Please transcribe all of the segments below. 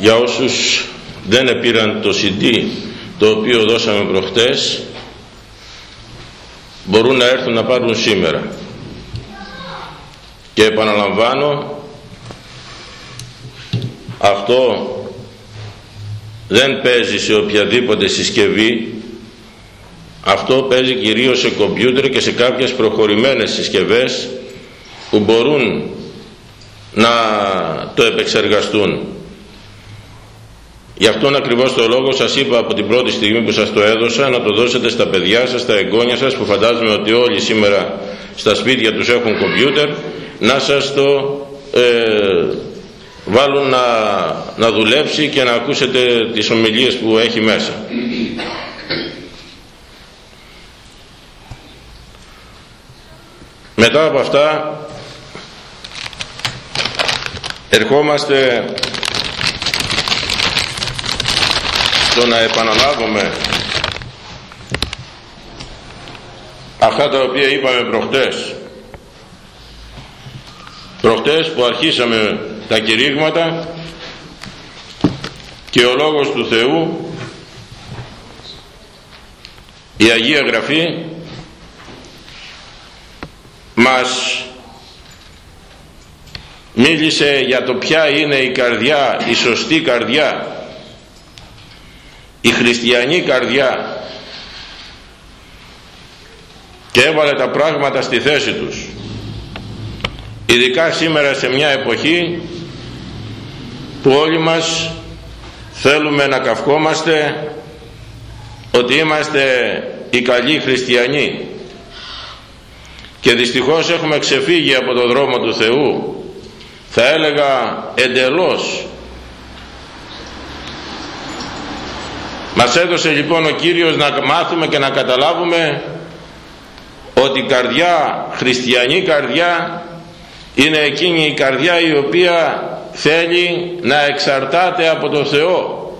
για όσους δεν πήραν το CD το οποίο δώσαμε προχτές μπορούν να έρθουν να πάρουν σήμερα. Και επαναλαμβάνω αυτό δεν παίζει σε οποιαδήποτε συσκευή. Αυτό παίζει κυρίως σε κομπιούτερ και σε κάποιες προχωρημένες συσκευές που μπορούν να το επεξεργαστούν Γι' αυτόν ακριβώς το λόγο σας είπα από την πρώτη στιγμή που σας το έδωσα να το δώσετε στα παιδιά σας, στα εγγόνια σας που φαντάζομαι ότι όλοι σήμερα στα σπίτια τους έχουν κομπιούτερ να σας το ε, βάλουν να, να δουλέψει και να ακούσετε τις ομιλίες που έχει μέσα. Μετά από αυτά ερχόμαστε στο να επαναλάβουμε αυτά τα οποία είπαμε προχτές. Προχτές που αρχίσαμε τα κηρύγματα και ο Λόγος του Θεού η Αγία Γραφή μας μίλησε για το ποια είναι η καρδιά, η σωστή καρδιά η χριστιανή καρδιά και έβαλε τα πράγματα στη θέση τους. Ειδικά σήμερα σε μια εποχή που όλοι μας θέλουμε να καυκόμαστε ότι είμαστε οι καλοί χριστιανοί. Και δυστυχώς έχουμε ξεφύγει από το δρόμο του Θεού. Θα έλεγα εντελώς Μας έδωσε λοιπόν ο Κύριος να μάθουμε και να καταλάβουμε ότι η καρδιά, χριστιανή καρδιά είναι εκείνη η καρδιά η οποία θέλει να εξαρτάται από το Θεό.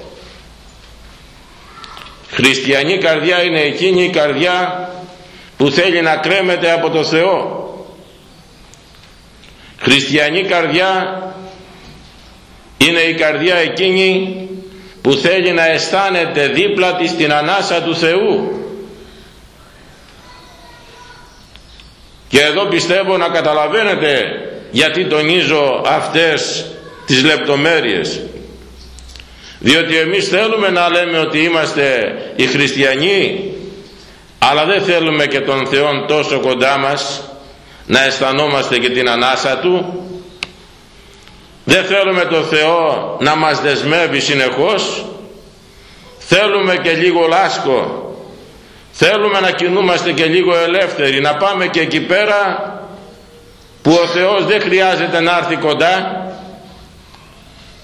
Χριστιανή καρδιά είναι εκείνη η καρδιά που θέλει να κρέμεται από το Θεό. Χριστιανή καρδιά είναι η καρδιά εκείνη που θέλει να αισθάνεται δίπλα της την ανάσα του Θεού. Και εδώ πιστεύω να καταλαβαίνετε γιατί τονίζω αυτές τις λεπτομέρειες. Διότι εμείς θέλουμε να λέμε ότι είμαστε οι χριστιανοί αλλά δεν θέλουμε και τον Θεό τόσο κοντά μας να αισθανόμαστε και την ανάσα Του δεν θέλουμε το Θεό να μας δεσμεύει συνεχώς. Θέλουμε και λίγο λάσκο. Θέλουμε να κινούμαστε και λίγο ελεύθεροι να πάμε και εκεί πέρα που ο Θεός δεν χρειάζεται να έρθει κοντά.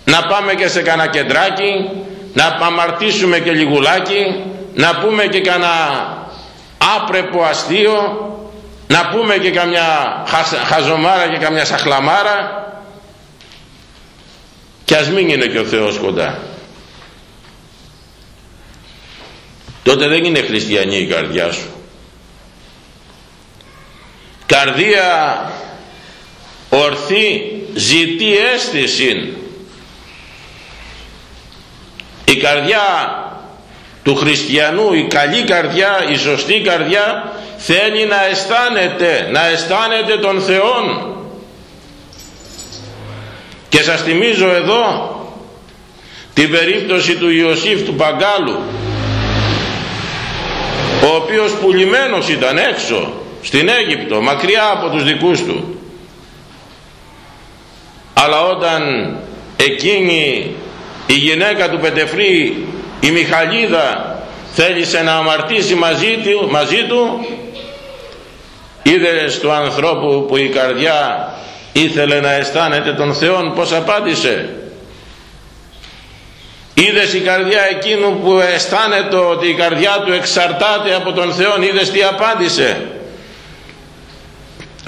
Να πάμε και σε κανένα κεντράκι να αμαρτήσουμε και λιγουλάκι να πούμε και κανένα άπρεπο αστείο να πούμε και καμιά χαζομάρα και καμιά σαχλαμάρα και ας μην είναι και ο Θεός κοντά. Τότε δεν είναι χριστιανή η καρδιά σου. Καρδία ορθή ζητεί αίσθηση η καρδιά του χριστιανού η καλή καρδιά η σωστή καρδιά θέλει να αισθάνεται να αισθάνεται τον Θεόν και σας θυμίζω εδώ την περίπτωση του Ιωσήφ του Παγκάλου ο οποίος πουλημένος ήταν έξω στην Αίγυπτο μακριά από τους δικούς του. Αλλά όταν εκείνη η γυναίκα του Πετεφρή η Μιχαλίδα θέλησε να αμαρτήσει μαζί του, μαζί του είδε του ανθρώπου που η καρδιά ήθελε να αισθάνεται τον Θεό πως απάντησε; Είδες η καρδιά εκείνου που αισθάνεται ότι η καρδιά του εξαρτάται από τον Θεό είδες τι απάντησε;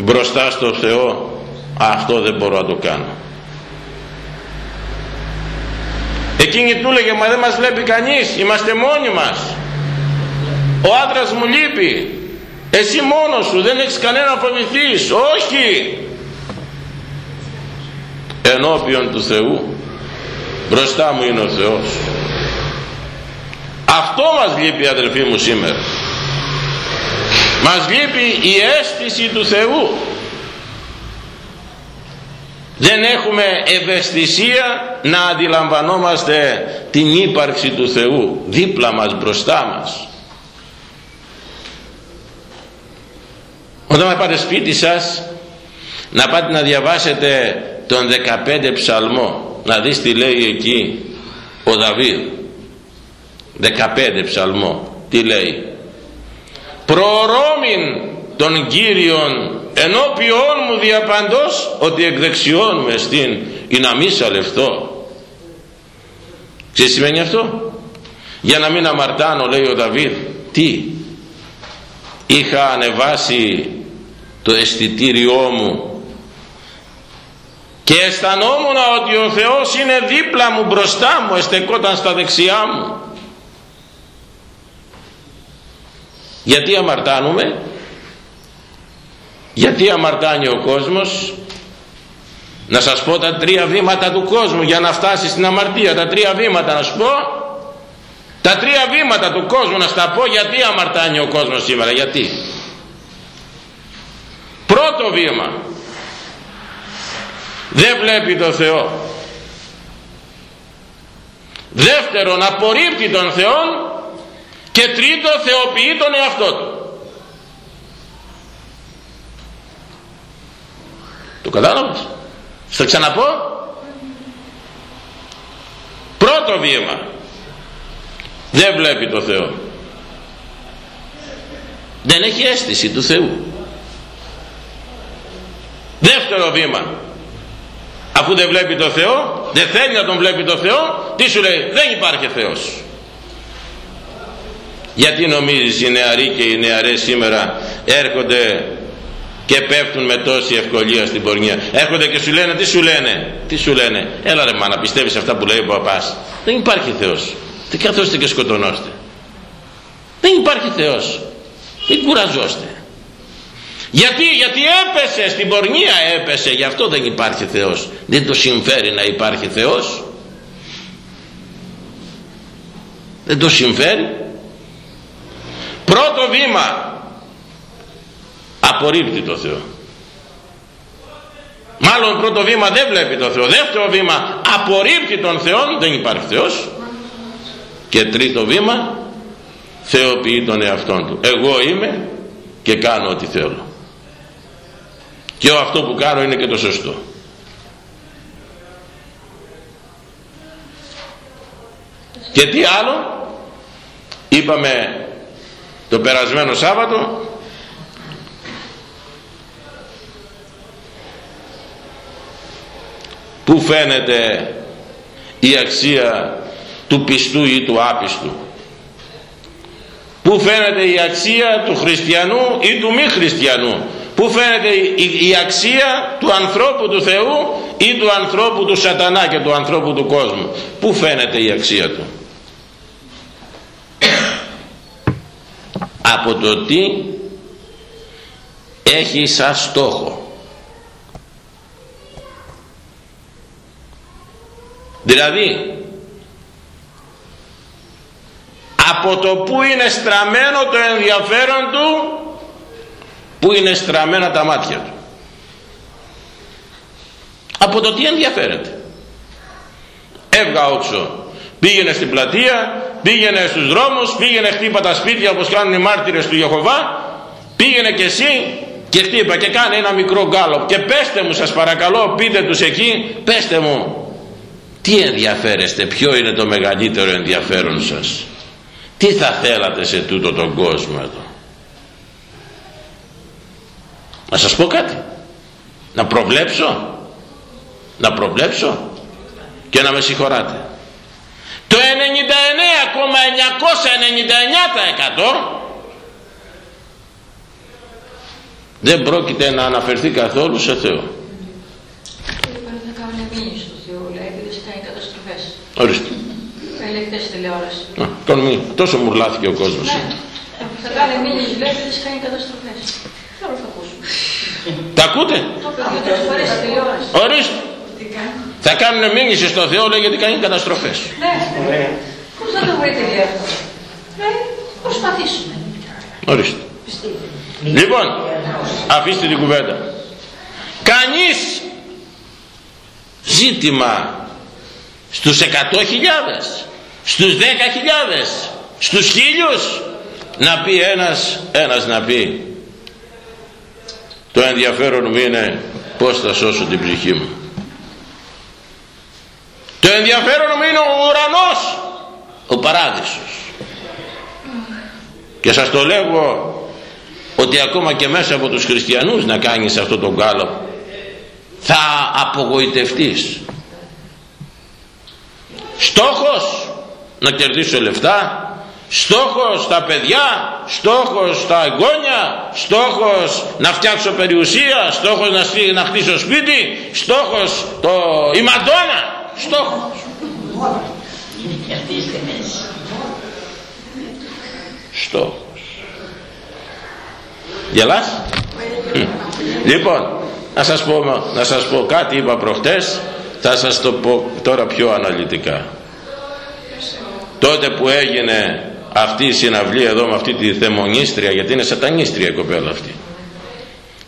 Μπροστά στο Θεό αυτό δεν μπορώ να το κάνω εκείνη του έλεγε μα δεν μας βλέπει κανείς είμαστε μόνοι μας ο άντρας μου λείπει εσύ μόνος σου δεν έχεις κανένα να φοβηθείς όχι ενώπιον του Θεού μπροστά μου είναι ο Θεός. Αυτό μας λείπει αδελφοί μου σήμερα. Μας λείπει η αίσθηση του Θεού. Δεν έχουμε ευαισθησία να αντιλαμβανόμαστε την ύπαρξη του Θεού δίπλα μας μπροστά μας. Όταν πάτε σπίτι σας να πάτε να διαβάσετε τον 15 ψαλμό. Να δεις τι λέει εκεί ο Δαβίδ. 15 ψαλμό. Τι λέει. Προορώμην των Κύριων ενώπιόν μου διαπαντός ότι εκ δεξιών με στην ή να μη σαλευτώ τι σημαίνει αυτό; Για να μην αμαρτάνω λέει ο Δαβίδ τι; Είχα ανεβάσει το αισθητήριό μου και αισθανόμουν ότι ο Θεός είναι δίπλα μου μπροστά μου εστεκόταν στα δεξιά μου. Γιατί αμαρτάνουμε; Γιατί αμαρτάνει ο κόσμος; Να σας πω τα τρία βήματα του κόσμου για να φτάσει στην αμαρτία. Τα τρία βήματα να σου πω. Τα τρία βήματα του κόσμου να στα πω γιατί αμαρτάνει ο κόσμος σήμερα. Γιατί; Πρώτο βήμα δεν βλέπει το Θεό. Δεύτερον απορρίπτει τον Θεό και τρίτο θεοποιεί τον εαυτό του. Το κατάλαβες; Θα ξαναπώ. Πρώτο βήμα. Δεν βλέπει το Θεό. Δεν έχει αίσθηση του Θεού. Δεύτερο βήμα αφού δεν βλέπει το Θεό δεν θέλει να τον βλέπει το Θεό τι σου λέει δεν υπάρχει Θεός. Γιατί νομίζεις οι νεαροί και οι νεαρές σήμερα έρχονται και πέφτουν με τόση ευκολία στην πορνεία; Έρχονται και σου λένε τι σου λένε τι σου λένε; Έλα ρε να πιστεύεις αυτά που λέει ο παπάς; Δεν υπάρχει Θεός. Τι καθόστε και σκοτωνώστε δεν υπάρχει Θεός. Μην κουραζώστε γιατί, γιατί έπεσε στην πορνεία έπεσε γι' αυτό δεν υπάρχει Θεός. Δεν το συμφέρει να υπάρχει Θεός. Δεν το συμφέρει. Πρώτο βήμα απορρίπτει το Θεό. Μάλλον πρώτο βήμα δεν βλέπει το Θεό. Δεύτερο βήμα απορρίπτει τον Θεό δεν υπάρχει Θεός. Και τρίτο βήμα θεοποιεί τον εαυτόν του. Εγώ είμαι και κάνω ό,τι θέλω και αυτό που κάνω είναι και το σωστό και τι άλλο; Είπαμε το περασμένο Σάββατο που φαίνεται η αξία του πιστού ή του άπιστου Πού φαίνεται η αξία του χριστιανού ή του μη χριστιανού. Πού φαίνεται η, αξία του ανθρώπου του Θεού ή του ανθρώπου του σατανά και του ανθρώπου του κόσμου; Πού φαίνεται η αξία του; Από το τι έχει σαν στόχο. Δηλαδή από το που είναι στραμμένο το ενδιαφέρον του που είναι στραμμένα τα μάτια του. Από το τι ενδιαφέρεται; Έβγα όξω πήγαινε στην πλατεία πήγαινε στους δρόμους πήγαινε χτύπα τα σπίτια όπως κάνουν οι μάρτυρες του Ιεχωβά. Πήγαινε και εσύ και χτύπα και κάνε ένα μικρό γκάλο και πέστε μου σας παρακαλώ πείτε τους εκεί πέστε μου. Τι ενδιαφέρεστε ποιο είναι το μεγαλύτερο ενδιαφέρον σας; Τι θα θέλατε σε τούτο τον κόσμο εδώ; Να σας πω κάτι να προβλέψω να προβλέψω και να με συγχωράτε το 99,999% δεν πρόκειται να αναφερθεί καθόλου σε Θεό. Ορίστε χθες τηλεόραση. Κάνουμε, τόσο μουρλάθηκε ο κόσμος. Ναι. Θα κάνει μήνυες βλέπετε, κάνει καταστροφές. Θέλω να το ακούσουμε. Τα ακούτε; Το φορές τηλεόραση. Ορίστε. Τι κάνει. θα κάνουν μήνυση στο Θεό λέει γιατί κάνει καταστροφές Ναι. Πώς θα το βρείτε λέει αυτό. Ναι, προσπαθήσουμε. ορίστε λοιπόν αφήστε την κουβέντα κανείς ζήτημα στους 100.000 στους 10.000 στους χίλιους να πει ένας ένας να πει το ενδιαφέρον μου είναι πως θα σώσω την ψυχή μου. Το ενδιαφέρον μου είναι ο ουρανός ο παράδεισος. Και σας το λέγω ότι ακόμα και μέσα από τους χριστιανούς να κάνεις αυτό τον κάλο θα απογοητευτείς. Στόχος να κερδίσω λεφτά στόχος τα παιδιά στόχος τα εγγόνια στόχος να φτιάξω περιουσία στόχος να, να χτίσω σπίτι στόχος το... η Μαντώνα στόχος. Στόχος. Γελάς; Λοιπόν να σας, πω, να σας πω κάτι είπα προχτές θα σας το πω τώρα πιο αναλυτικά. Τότε που έγινε αυτή η συναυλία εδώ με αυτή τη θεμονίστρια γιατί είναι σατανίστρια η κοπέλα αυτή.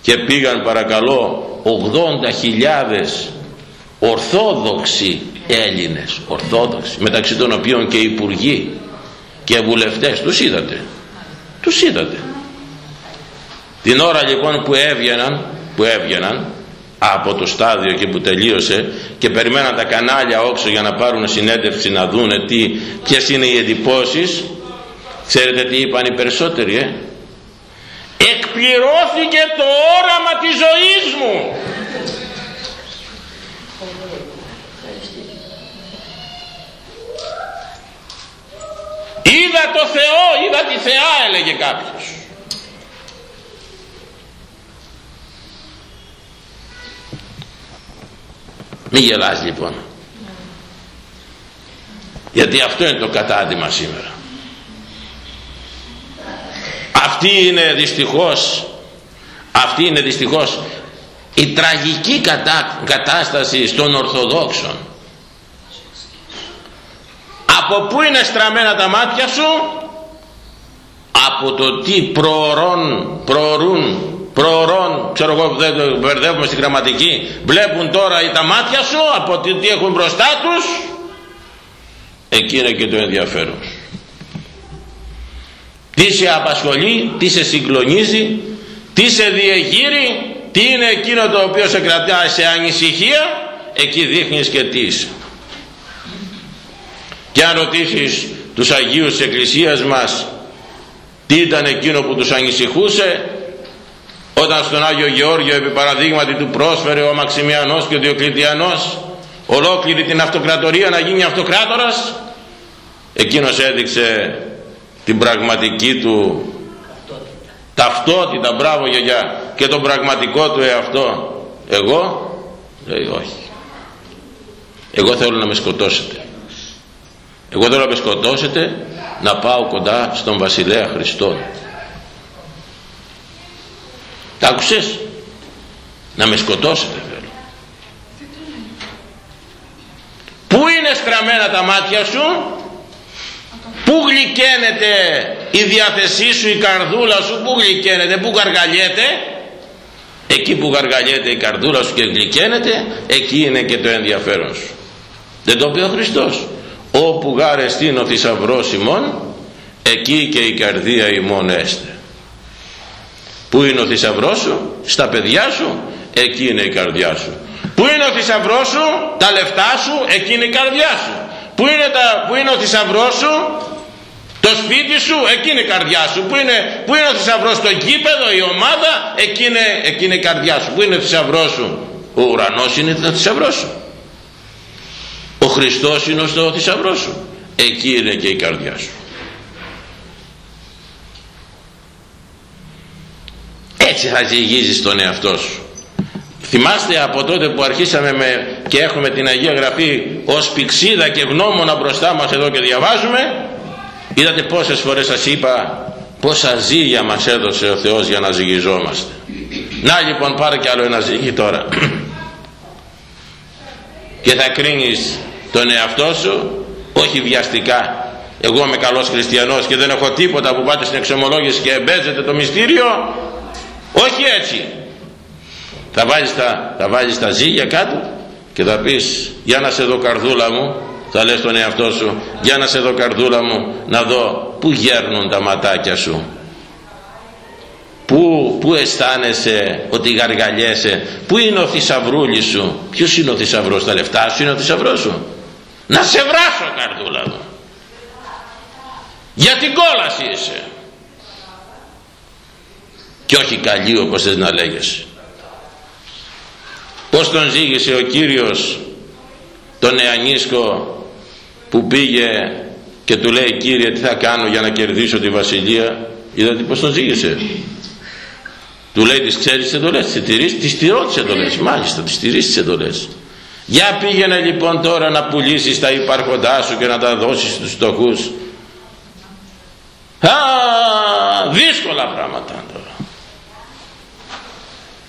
Και πήγαν παρακαλώ 80.000 ορθόδοξοι Έλληνες ορθόδοξοι μεταξύ των οποίων και υπουργοί και βουλευτές. Τους είδατε. Τους είδατε. Την ώρα λοιπόν που έβγαιναν που έβγαιναν από το στάδιο και που τελείωσε και περιμέναν τα κανάλια όξω για να πάρουν συνέντευξη να δούνε τι, ποιες είναι οι εντυπώσεις ξέρετε τι είπαν οι περισσότεροι ε; εκπληρώθηκε το όραμα της ζωής μου είδα το Θεό είδα τη Θεά έλεγε κάποιος Μη γελάς λοιπόν. Γιατί αυτό είναι το κατάδυμα σήμερα. Αυτή είναι δυστυχώς, αυτή είναι δυστυχώς η τραγική κατά, κατάσταση των Ορθοδόξων. Από πού είναι στραμμένα τα μάτια σου; Από το τι προωρών, προωρούν προωρών, ξέρω εγώ δεν το μπερδεύουμε στην γραμματική, βλέπουν τώρα τα μάτια σου από τι έχουν μπροστά τους, εκεί είναι και το ενδιαφέρον. Τι σε απασχολεί, τι σε συγκλονίζει, τι σε διεγείρει, τι είναι εκείνο το οποίο σε κρατάει σε ανησυχία, εκεί δείχνεις και τι είσαι. Και αν ρωτήσεις τους Αγίους της Εκκλησίας μας τι ήταν εκείνο που τους ανησυχούσε όταν στον Άγιο Γεώργιο επί παραδείγματι του πρόσφερε ο Μαξιμιανός και ο Διοκλητιανός ολόκληρη την αυτοκρατορία να γίνει αυτοκράτορας εκείνος έδειξε την πραγματική του ταυτότητα, ταυτότητα μπράβο γιαγιά. Και τον πραγματικό του εαυτό. Εγώ λέει όχι. Εγώ θέλω να με σκοτώσετε. Εγώ θέλω να με σκοτώσετε να πάω κοντά στον βασιλέα Χριστό. Τα άκουσες να με σκοτώσετε θέλω. Πού είναι στραμμένα τα μάτια σου; Πού γλυκαίνεται η διάθεσή σου η καρδούλα σου πού γλυκαίνεται πού γαργαλιέται; Εκεί που γαργαλιέται η καρδούλα σου και γλυκαίνεται εκεί είναι και το ενδιαφέρον σου. Δεν το πει ο Χριστός. Όπου γάρεστην ο θησαυρός ημών εκεί και η καρδία ημών έστε. Πού είναι ο θησαυρό σου, στα παιδιά σου, εκεί είναι η καρδιά σου. Πού είναι ο θησαυρό σου, τα λεφτά σου, εκεί είναι η καρδιά σου. Πού είναι, τα, πού είναι ο θησαυρό σου, το σπίτι σου, εκεί είναι η καρδιά σου. Πού είναι, πού είναι ο θησαυρός το γήπεδο, η ομάδα, εκεί είναι, εκεί είναι η καρδιά σου. Πού είναι ο θησαυρός σου, ο ουρανός είναι το θησαυρός σου. Ο Χριστός είναι ο θησαυρός σου. Εκεί είναι και η καρδιά σου. έτσι θα ζυγίζεις τον εαυτό σου θυμάστε από τότε που αρχίσαμε με, και έχουμε την Αγία Γραφή ως πηξίδα και γνώμονα μπροστά μας εδώ και διαβάζουμε είδατε πόσες φορές σας είπα πόσα ζύγια μας έδωσε ο Θεός για να ζυγιζόμαστε. Να λοιπόν πάρε κι άλλο ένα ζύγι τώρα. Και θα κρίνεις τον εαυτό σου όχι βιαστικά. Εγώ είμαι καλός χριστιανός και δεν έχω τίποτα που πάτε στην εξομολόγηση και εμπέζετε το μυστήριο. Όχι έτσι. Θα βάλεις τα, θα βάλεις τα ζύγια κάτω και θα πεις για να σε δω καρδούλα μου θα λες τον εαυτό σου για να σε δω καρδούλα μου να δω που γέρνουν τα ματάκια σου Πού, πού αισθάνεσαι ότι γαργαλιέσαι Πού είναι ο θησαυρούλης σου Ποιος είναι ο θησαυρός Τα λεφτά σου είναι ο θησαυρός σου Να σε βράσω καρδούλα μου. Για την κόλαση είσαι. Και όχι καλή όπως θες να λέγεσαι Πώς τον ζήγησε ο Κύριος Τον Νεανίσκο Που πήγε και του λέει Κύριε τι θα κάνω για να κερδίσω τη βασιλεία; Είδατε πως τον ζήγησε του λέει τις ξέρεις τις εντολές, τις τηρείς, τις τηρώ τις εντολές, μάλιστα τις τηρείς τις εντολές. Για πήγαινε λοιπόν τώρα να πουλήσεις τα υπάρχοντά σου και να τα δώσεις στους φτωχούς. Α, δύσκολα πράγματα τώρα.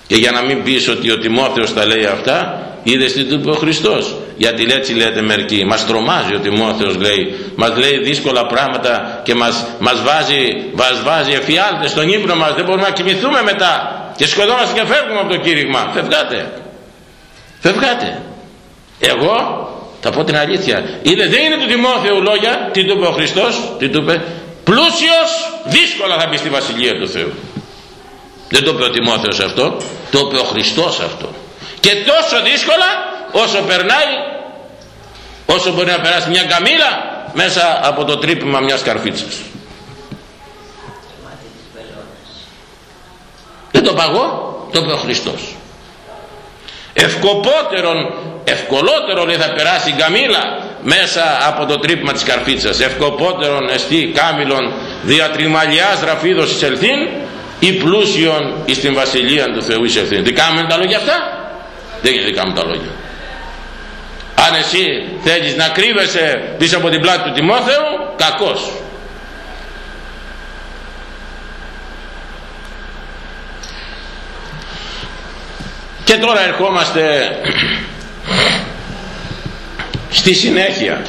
Και για να μην πεις ότι ο Τιμόθεος τα λέει αυτά, είδες τι του είπε ο Χριστός. Γιατί έτσι λέτε μερικοί, μας τρομάζει ο Τιμόθεος λέει, μας λέει δύσκολα πράγματα και μας, μας βάζει, μας βάζει εφιάλτες στον ύπνο μας, δεν μπορούμε να κοιμηθούμε μετά και σκοτώμαστε και φεύγουμε από το κήρυγμα. Φευγάτε, φευγάτε. Εγώ θα πω την αλήθεια, είδε δεν είναι του Τιμόθεου λόγια, τι του είπε ο Χριστός, τι του είπε, πλούσιος δύσκολα θα μπει στη Βασιλεία του Θεού. Δεν το είπε ο Τιμόθεος αυτό, το είπε ο Χριστός αυτό. Και τόσο δύσκολα όσο περνάει, όσο μπορεί να περάσει μια καμήλα μέσα από το τρύπημα μιας καρφίτσας. Δεν το παγώ, το είπε ο Χριστός. Ευκοπότερον, ευκολότερο λέει θα περάσει η καμήλα μέσα από το τρύπημα της καρφίτσας. Ευκοπότερον εστί κάμιλον διατριμαλιάς ραφίδος εισελθήν ή πλούσιον εις την βασιλεία του Θεού εισελθήν. Δικά μου είναι τα λόγια αυτά; Δεν είναι δικά μου τα λόγια. Αν εσύ θέλεις να κρύβεσαι πίσω από την πλάτη του Τιμόθεου, κακός. Και τώρα ερχόμαστε στη συνέχεια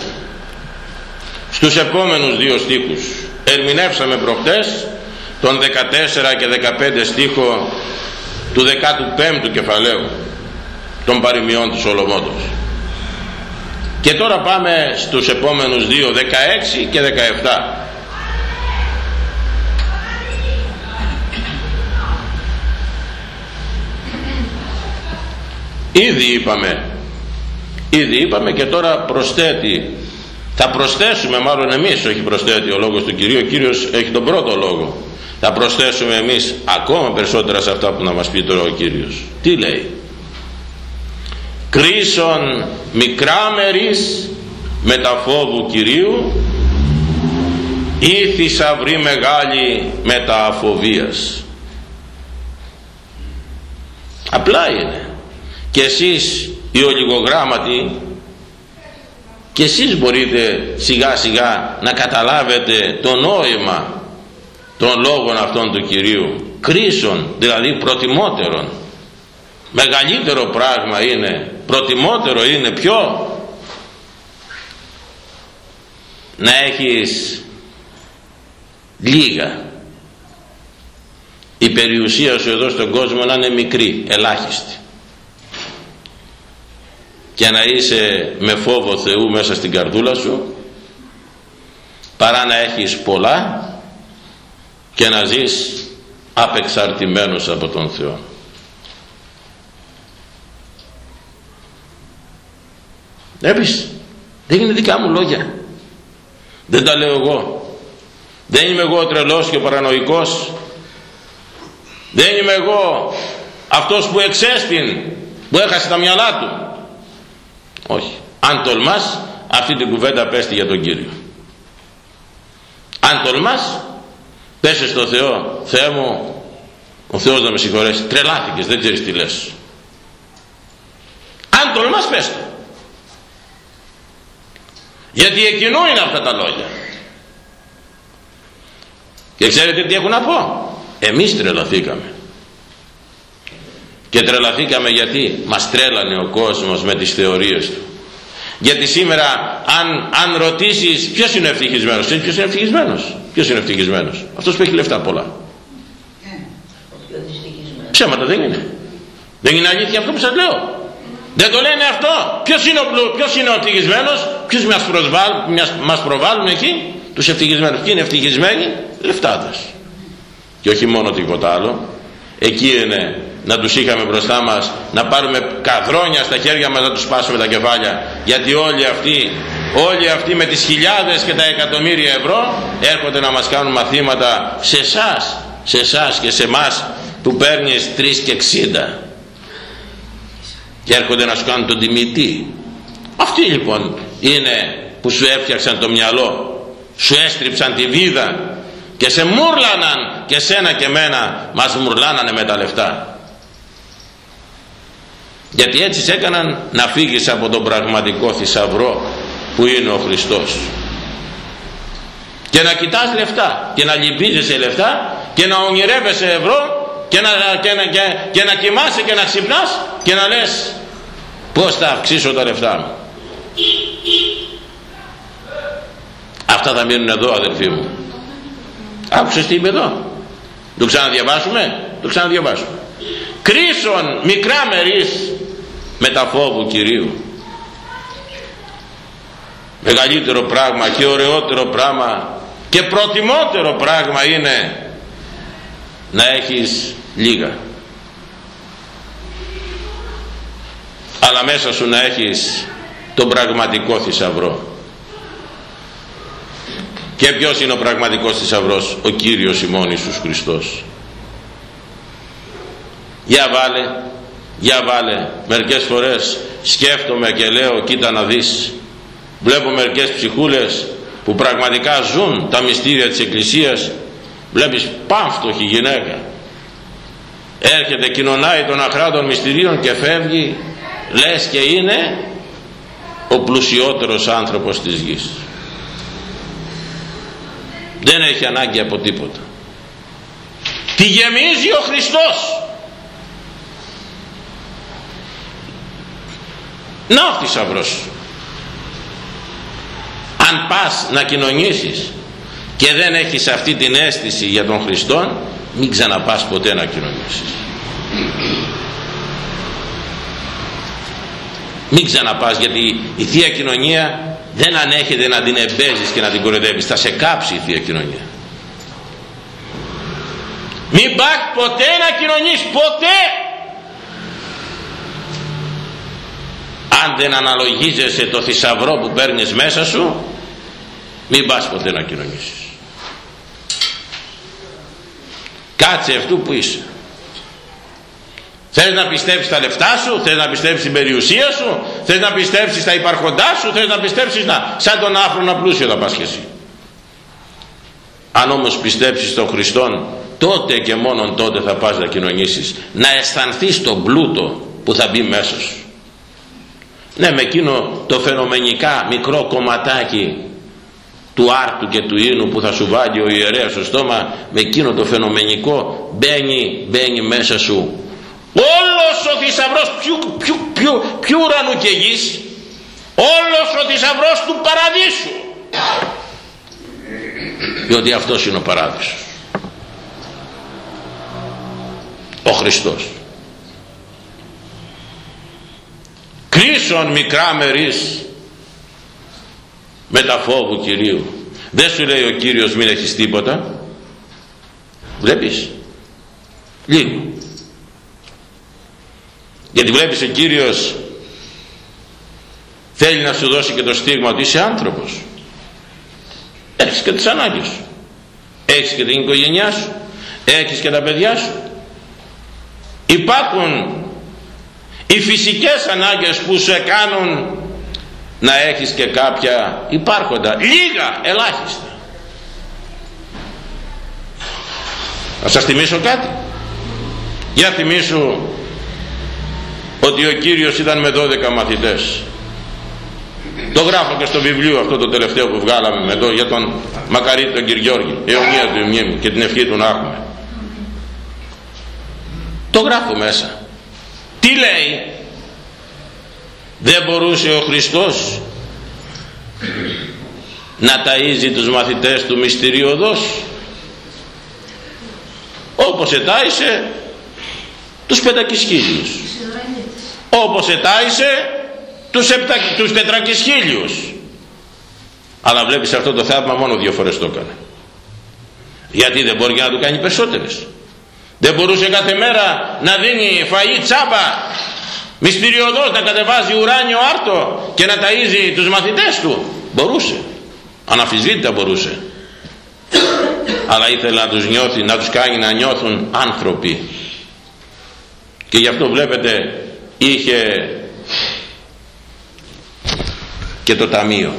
στους επόμενους δύο στίχους. Ερμηνεύσαμε προχτές τον 14 και 15 στίχο του 15ου κεφαλαίου των παροιμιών του Σολομόντος. Και τώρα πάμε στους επόμενους δύο, 16 και 17. Ήδη είπαμε, ήδη είπαμε και τώρα προσθέτει, θα προσθέσουμε μάλλον εμείς, όχι προσθέτει ο λόγος του Κυρίου, ο Κύριος έχει τον πρώτο λόγο. Θα προσθέσουμε εμείς ακόμα περισσότερα σε αυτά που να μας πει τώρα ο Κύριος. Τι λέει; Κρίσον μικράμερης με τα φόβου Κυρίου ή θησαυρή μεγάλη με τα αφοβίας. Απλά είναι. Και εσείς οι ολιγογράμματοι και εσείς μπορείτε σιγά σιγά να καταλάβετε το νόημα των λόγων αυτών του Κυρίου. Κρίσον δηλαδή προτιμότερον. Μεγαλύτερο πράγμα είναι προτιμότερο είναι ποιο; Να έχεις λίγα. Η περιουσία σου εδώ στον κόσμο να είναι μικρή, ελάχιστη. Και να είσαι με φόβο Θεού μέσα στην καρδούλα σου παρά να έχεις πολλά και να ζεις απεξαρτημένος από τον Θεό Βλέπεις, δεν είναι δικά μου λόγια. Δεν τα λέω εγώ. Δεν είμαι εγώ ο τρελός και ο παρανοϊκός. Δεν είμαι εγώ αυτός που εξέστην, που έχασε τα μυαλά του. Όχι. Αν τολμάς, αυτή την κουβέντα πέστη για τον Κύριο. Αν τολμάς, πέσε στο Θεό, Θεέ μου, ο Θεός να με συγχωρέσει. Τρελάθηκες, δεν ξέρεις τι λες. Αν τολμάς, πες το γιατί εκείνο είναι αυτά τα λόγια. Και ξέρετε τι έχω να πω; Εμείς τρελαθήκαμε. Και τρελαθήκαμε γιατί μας τρέλανε ο κόσμος με τις θεωρίες του. Γιατί σήμερα αν, αν ρωτήσεις ποιος είναι ευτυχισμένος ποιος είναι ευτυχισμένος; Ποιος είναι ευτυχισμένος; Αυτός που έχει λεφτά πολλά. Ψέματα δεν είναι. Δεν είναι αλήθεια αυτό που σας λέω δεν το λένε αυτό. Ποιος είναι ο, ποιος είναι ο ευτυχισμένος ποιος μας, προσβάλλουν, μας προβάλλουν εκεί τους ευτυχισμένους. Ποιοι είναι ευτυχισμένοι; Λεφτάδες. Και όχι μόνο τίποτα άλλο. Εκεί είναι να τους είχαμε μπροστά μας να πάρουμε καθρόνια στα χέρια μας να τους σπάσουμε τα κεφάλια. Γιατί όλοι αυτοί όλοι αυτοί με τις χιλιάδες και τα εκατομμύρια ευρώ έρχονται να μας κάνουν μαθήματα σε εσάς, σε εσάς και σε εμά που παίρνεις 3 και 60 και έρχονται να σου κάνουν τον τιμητή. Αυτοί λοιπόν είναι που σου έφτιαξαν το μυαλό σου έστριψαν τη βίδα και σε μουρλαναν και σένα και μένα μας μουρλάνανε με τα λεφτά. Γιατί έτσι σε έκαναν να φύγεις από τον πραγματικό θησαυρό που είναι ο Χριστός. Και να κοιτάς λεφτά και να λυπίζεσαι λεφτά και να ονειρεύεσαι ευρώ και να, και, να, και, και να κοιμάσαι και να ξυπνάς και να λες πως θα αυξήσω τα λεφτά μου. Αυτά θα μείνουν εδώ αδελφοί μου. Άκουσες τι είπε εδώ. Το ξαναδιαβάσουμε; Το ξαναδιαβάσουμε. Κρίσον μικρά μερίς με τα φόβου Κυρίου. Μεγαλύτερο πράγμα και ωραιότερο πράγμα και προτιμότερο πράγμα είναι να έχεις λίγα. Αλλά μέσα σου να έχεις τον πραγματικό θησαυρό. Και ποιος είναι ο πραγματικός θησαυρός; Ο Κύριος ημών Ιησούς Χριστός. Για βάλε για βάλε. Μερικές φορές σκέφτομαι και λέω κοίτα να δεις. Βλέπω μερικές ψυχούλες που πραγματικά ζουν τα μυστήρια της Εκκλησίας βλέπεις πάμφτωχη γυναίκα. Έρχεται κοινωνάει των αχράτων μυστηρίων και φεύγει λες και είναι ο πλουσιότερος άνθρωπος της γης. Δεν έχει ανάγκη από τίποτα. Τη γεμίζει ο Χριστός. Να ο θησαυρός αν πας να κοινωνήσεις και δεν έχεις αυτή την αίσθηση για τον Χριστό μην ξαναπάς ποτέ να κοινωνήσεις. Μην ξαναπάς γιατί η Θεία Κοινωνία δεν ανέχεται να την εμπέζεις και να την κορεδεύεις θα σε κάψει η Θεία Κοινωνία. Μην πας ποτέ να κοινωνείς ποτέ! Αν δεν αναλογίζεσαι το θησαυρό που παίρνεις μέσα σου μην πας ποτέ να κοινωνήσεις κάτσε αυτού που είσαι Θες να πιστέψεις τα λεφτά σου, θες να πιστέψεις την περιουσία σου, θες να πιστέψεις τα υπαρχοντά σου, θες να πιστέψεις να, σαν τον άφρονα πλούσιο θα πας και εσύ. Αν όμως πιστέψεις τον Χριστόν, τότε και μόνον τότε θα πας να κοινωνήσεις, να αισθανθείς τον πλούτο που θα μπει μέσα σου. Ναι, με εκείνο το φαινομενικά μικρό κομματάκι του άρτου και του ίνου που θα σου βάλει ο ιερέας στο στόμα, με εκείνο το φαινομενικό μπαίνει, μπαίνει μέσα σου. Όλος ο θησαυρός ποιου, ποιου, ποιου, ποιου ουρανού και γης όλος ο θησαυρός του παραδείσου. Διότι αυτός είναι ο παράδεισος. Ο Χριστός. Κρίσον μικρά μερίς με τα φόβου Κυρίου. Δεν σου λέει ο Κύριος μην έχεις τίποτα. Βλέπεις. Λίγο. Γιατί βλέπεις ο Κύριος θέλει να σου δώσει και το στίγμα ότι είσαι άνθρωπος. Έχεις και τις ανάγκες σου. Έχεις και την οικογένειά σου. Έχεις και τα παιδιά σου. Υπάρχουν οι φυσικές ανάγκες που σε κάνουν να έχεις και κάποια υπάρχοντα λίγα ελάχιστα. Να σας θυμίσω κάτι. Για θυμίσου ότι ο Κύριος ήταν με 12 μαθητές. Το γράφω και στο βιβλίο αυτό το τελευταίο που βγάλαμε με εδώ για τον Μακαρίτη τον Κυριώργη αιωνία του μνήμη και την ευχή του να έχουμε. Το γράφω μέσα. Τι λέει; Δεν μπορούσε ο Χριστός να ταΐζει τους μαθητές του μυστηριωδός όπως ετάισε τους πεντακισχύλιους. Όπως ετάισε τους, επτα, τους τετρακισχύλιους. Αλλά βλέπεις αυτό το θαύμα μόνο δύο φορές το έκανε. Γιατί δεν μπορεί να του κάνει περισσότερες. Δεν μπορούσε κάθε μέρα να δίνει φαΐ τσάμπα μυστηριωδώς να κατεβάζει ουράνιο άρτο και να ταΐζει τους μαθητές του. Μπορούσε. Αναφυσβήτητα μπορούσε. Αλλά ήθελε να τους νιώθει να τους κάνει να νιώθουν άνθρωποι. Και γι' αυτό βλέπετε είχε και το ταμείο.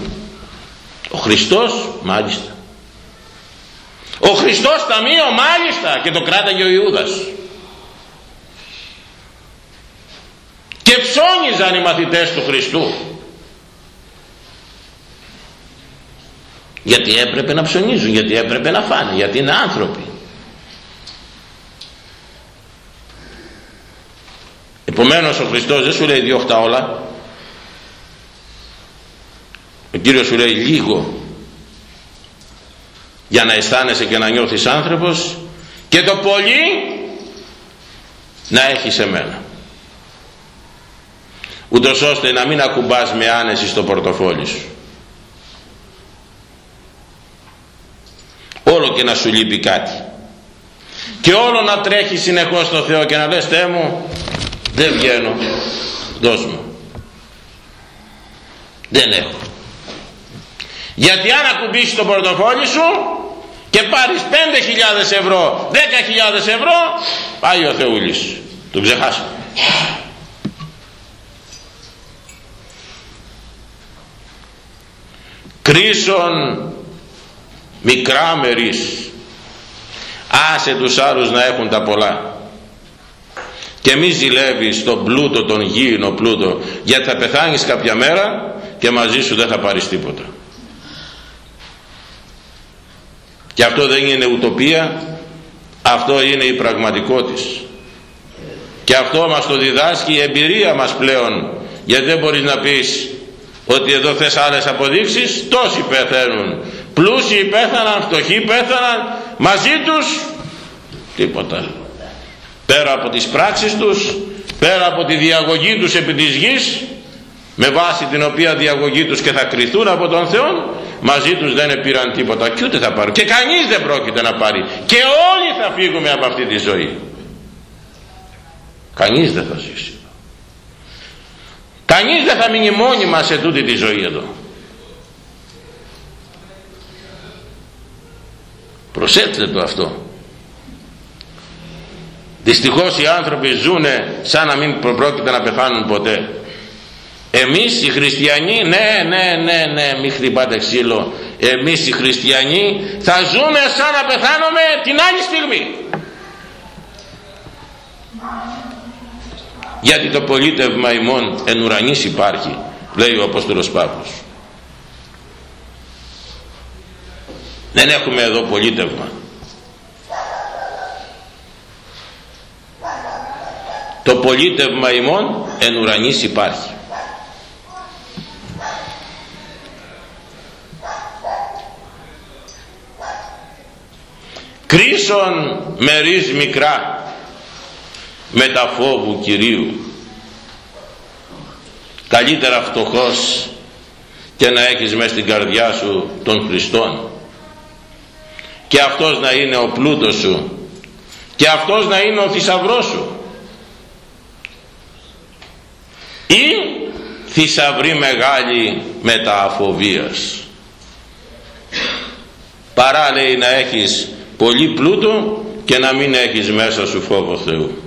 Ο Χριστός μάλιστα. Ο Χριστός ταμείο μάλιστα και το κράταγε ο Ιούδας και ψώνιζαν οι μαθητές του Χριστού. Γιατί έπρεπε να ψωνίζουν γιατί έπρεπε να φάνε γιατί είναι άνθρωποι. Επομένως ο Χριστός δεν σου λέει διώχτα όλα. Ο Κύριος σου λέει λίγο. Για να αισθάνεσαι και να νιώθεις άνθρωπος και το πολύ να έχεις εμένα ούτως ώστε να μην ακουμπάς με άνεση στο πορτοφόλι σου. Όλο και να σου λείπει κάτι. Και όλο να τρέχει συνεχώς στο Θεό και να λες Θεέ μου δεν βγαίνω. Δώσ' μου δεν έχω. Γιατί αν ακουμπήσεις το πορτοφόλι σου και πάρεις 5.000 ευρώ 10.000 ευρώ πάει ο Θεούλης. Τον ξεχάσαμε κρίσον μικρά μερίς άσε τους άλλους να έχουν τα πολλά. Και μη ζηλεύεις τον πλούτο τον γήινο πλούτο γιατί θα πεθάνεις κάποια μέρα και μαζί σου δεν θα πάρεις τίποτα. Και αυτό δεν είναι ουτοπία αυτό είναι η πραγματικότητα και αυτό μας το διδάσκει η εμπειρία μας πλέον γιατί δεν μπορείς να πεις ότι εδώ θες άλλες αποδείξεις τόσοι πεθαίνουν. Πλούσιοι πέθαναν φτωχοί πέθαναν μαζί τους τίποτα. Πέρα από τις πράξεις τους πέρα από τη διαγωγή τους επί της γης με βάση την οποία διαγωγή τους και θα κριθούν από τον Θεό μαζί τους δεν πήραν τίποτα. Και ούτε θα πάρουν. Και κανείς δεν πρόκειται να πάρει. Και όλοι θα φύγουμε από αυτή τη ζωή. Κανείς δεν θα ζήσει κανείς δεν θα μείνει μόνιμα σε τούτη τη ζωή εδώ. Προσέξτε το αυτό. Δυστυχώς οι άνθρωποι ζουν σαν να μην πρόκειται να πεθάνουν ποτέ. Εμείς οι χριστιανοί ναι ναι ναι ναι μη χτυπάτε ξύλο. Εμείς οι χριστιανοί θα ζούμε σαν να πεθάνουμε την άλλη στιγμή γιατί το πολίτευμα ημών εν ουρανής υπάρχει λέει ο Απόστολος Παύλος. Δεν έχουμε εδώ πολίτευμα. Το πολίτευμα ημών εν ουρανής υπάρχει. Κρίσον μερίς μικρά με τα φόβου Κυρίου. Καλύτερα φτωχός και να έχεις μέσα στην καρδιά σου τον Χριστόν. Και αυτός να είναι ο πλούτος σου. Και αυτός να είναι ο θησαυρός σου. Ή θησαυρή μεγάλη με τα αφοβίας. Παρά λέει να έχεις πολύ πλούτο και να μην έχεις μέσα σου φόβο Θεού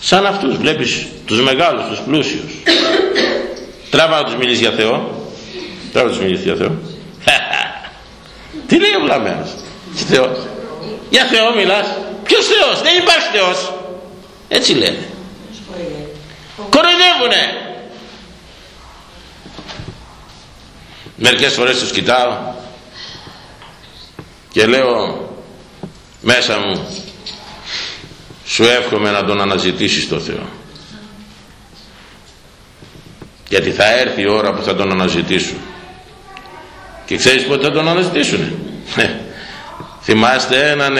σαν αυτούς βλέπεις τους μεγάλους, τους πλούσιους. Τράβα να τους μιλείς για Θεό. Τράβα να τους μιλείς για Θεό. Τι λέει ο βλαμμένος; Τι Θεός; Για Θεό μιλάς. Ποιος Θεός; Δεν υπάρχει Θεός. Έτσι λένε. Κοροϊδεύουνε. Μερικές φορές τους κοιτάω και λέω μέσα μου σου εύχομαι να τον αναζητήσεις το Θεό. Γιατί θα έρθει η ώρα που θα τον αναζητήσουν. Και ξέρεις πότε θα τον αναζητήσουνε; Ε, θυμάστε έναν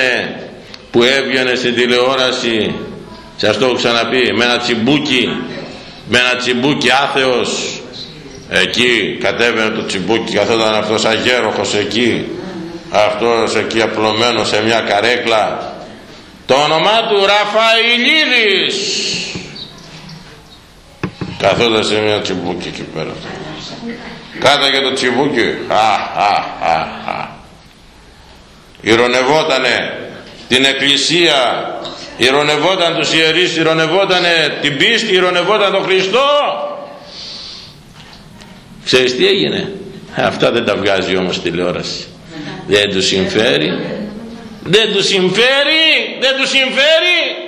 που έβγαινε στην τηλεόραση σας το έχω ξαναπεί με ένα τσιμπούκι με ένα τσιμπούκι άθεος. Εκεί κατέβαινε το τσιμπούκι καθόταν αυτός αγέρωχος εκεί αυτός εκεί απλωμένος σε μια καρέκλα το όνομά του Ραφαηλίδης. Καθόταν σε μια τσιμπούκι εκεί πέρα. Κράταγε το τσιμπούκι. Α, α, α, α. ειρωνευότανε την εκκλησία. Ηρωνευόταν τους ιερείς. Ηρωνευόταν την πίστη. Ηρωνευόταν τον Χριστό. Ξέρεις τι έγινε; Αυτά δεν τα βγάζει όμως τηλεόραση. Δεν τους συμφέρει δεν του συμφέρει δεν του συμφέρει.